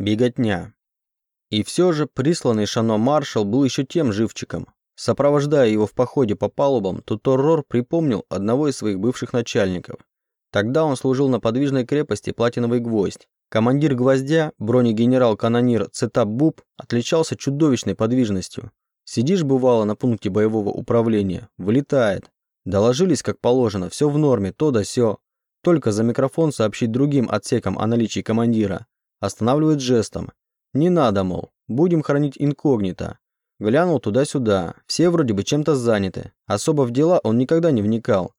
Беготня. И все же присланный Шано маршал был еще тем живчиком. Сопровождая его в походе по палубам, Туторрор припомнил одного из своих бывших начальников. Тогда он служил на подвижной крепости Платиновый Гвоздь. Командир «Гвоздя», бронегенерал-канонир Цетап Буб, отличался чудовищной подвижностью. Сидишь, бывало, на пункте боевого управления, вылетает. Доложились, как положено, все в норме, то да сё. Только за микрофон сообщить другим отсекам о наличии командира. Останавливает жестом. Не надо, мол, будем хранить инкогнито. Глянул туда-сюда, все вроде бы чем-то заняты. Особо в дела он никогда не вникал.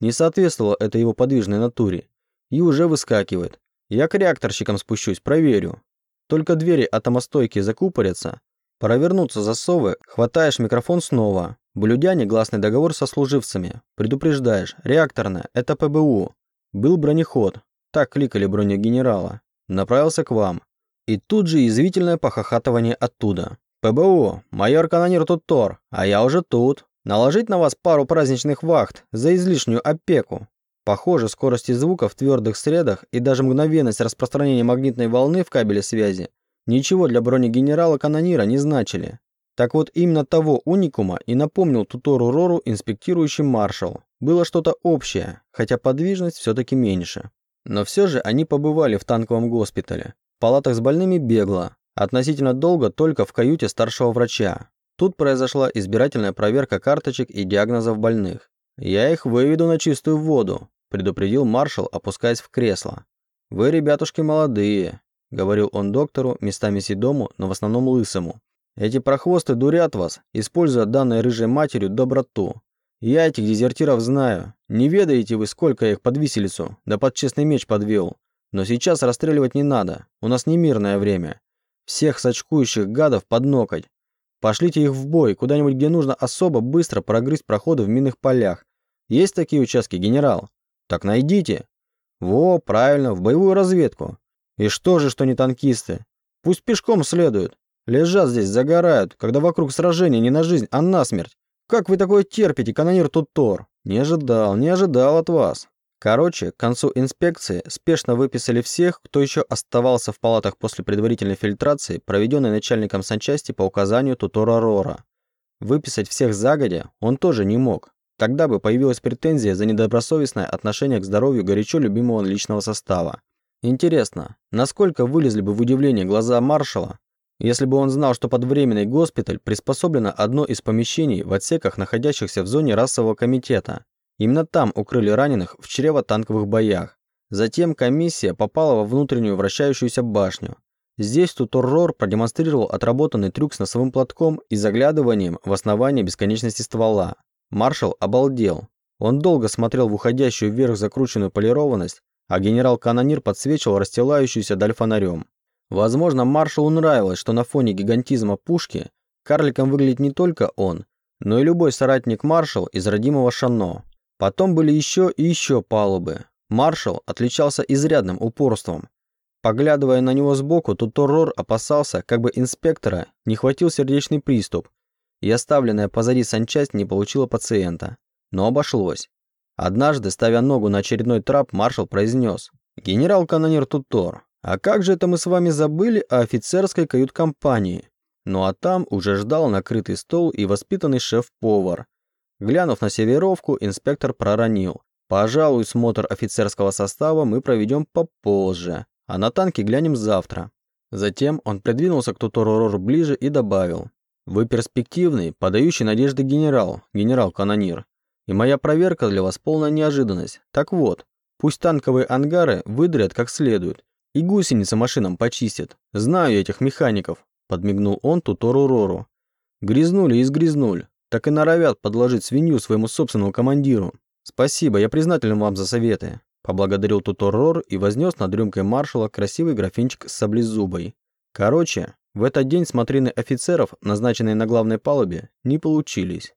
Не соответствовало это его подвижной натуре. И уже выскакивает. Я к реакторщикам спущусь, проверю. Только двери атомостойки закупорятся. Провернуться засовы, хватаешь микрофон снова. Блюдя негласный договор со служивцами. Предупреждаешь, реакторная, это ПБУ. Был бронеход. Так кликали бронегенерала. Направился к вам. И тут же язвительное похохатывание оттуда. «ПБУ, майор-канонир тут Тор, а я уже тут. Наложить на вас пару праздничных вахт за излишнюю опеку. Похоже, скорости звука в твердых средах и даже мгновенность распространения магнитной волны в кабеле связи ничего для бронегенерала-канонира не значили. Так вот, именно того уникума и напомнил Тутору Рору инспектирующий маршал. Было что-то общее, хотя подвижность все-таки меньше. Но все же они побывали в танковом госпитале. В палатах с больными бегло, относительно долго только в каюте старшего врача. Тут произошла избирательная проверка карточек и диагнозов больных. «Я их выведу на чистую воду», предупредил маршал, опускаясь в кресло. «Вы, ребятушки, молодые», — говорил он доктору, местами седому, но в основном лысому. «Эти прохвосты дурят вас, используя данной рыжей матерью доброту. Я этих дезертиров знаю. Не ведаете вы, сколько я их под виселицу, да под честный меч подвел. Но сейчас расстреливать не надо, у нас не мирное время. Всех сочкующих гадов под ноготь. Пошлите их в бой, куда-нибудь, где нужно особо быстро прогрызть проходы в минных полях. Есть такие участки, генерал?» Так найдите. Во, правильно, в боевую разведку. И что же, что не танкисты? Пусть пешком следуют. Лежат здесь, загорают, когда вокруг сражения не на жизнь, а на смерть. Как вы такое терпите, канонир Тутор? Не ожидал, не ожидал от вас. Короче, к концу инспекции спешно выписали всех, кто еще оставался в палатах после предварительной фильтрации, проведенной начальником санчасти по указанию Тутора Рора. Выписать всех загодя он тоже не мог. Тогда бы появилась претензия за недобросовестное отношение к здоровью горячо любимого личного состава. Интересно, насколько вылезли бы в удивление глаза маршала, если бы он знал, что под временный госпиталь приспособлено одно из помещений в отсеках, находящихся в зоне расового комитета. Именно там укрыли раненых в чрево-танковых боях. Затем комиссия попала во внутреннюю вращающуюся башню. Здесь Туторрор продемонстрировал отработанный трюк с носовым платком и заглядыванием в основание бесконечности ствола. Маршал обалдел. Он долго смотрел в уходящую вверх закрученную полированность, а генерал-канонир подсвечивал расстилающуюся даль фонарем. Возможно, маршалу нравилось, что на фоне гигантизма пушки карликом выглядит не только он, но и любой соратник маршал из родимого Шано. Потом были еще и еще палубы. Маршал отличался изрядным упорством. Поглядывая на него сбоку, Туторрор опасался, как бы инспектора не хватил сердечный приступ, и оставленная позади санчасть не получила пациента. Но обошлось. Однажды, ставя ногу на очередной трап, маршал произнес. «Генерал-канонир Тутор, а как же это мы с вами забыли о офицерской кают-компании?» Ну а там уже ждал накрытый стол и воспитанный шеф-повар. Глянув на северовку, инспектор проронил. «Пожалуй, смотр офицерского состава мы проведем попозже, а на танки глянем завтра». Затем он придвинулся к Туторорор ближе и добавил. Вы перспективный, подающий надежды генерал, генерал-канонир. И моя проверка для вас полная неожиданность. Так вот, пусть танковые ангары выдрят как следует. И гусеницы машинам почистят. Знаю этих механиков, подмигнул он Тутору Рору. Грязнули и сгрязнули. Так и норовят подложить свинью своему собственному командиру. Спасибо, я признателен вам за советы. Поблагодарил Тутор Рор и вознес над рюмкой маршала красивый графинчик с саблезубой. Короче, в этот день смотрины офицеров, назначенные на главной палубе, не получились.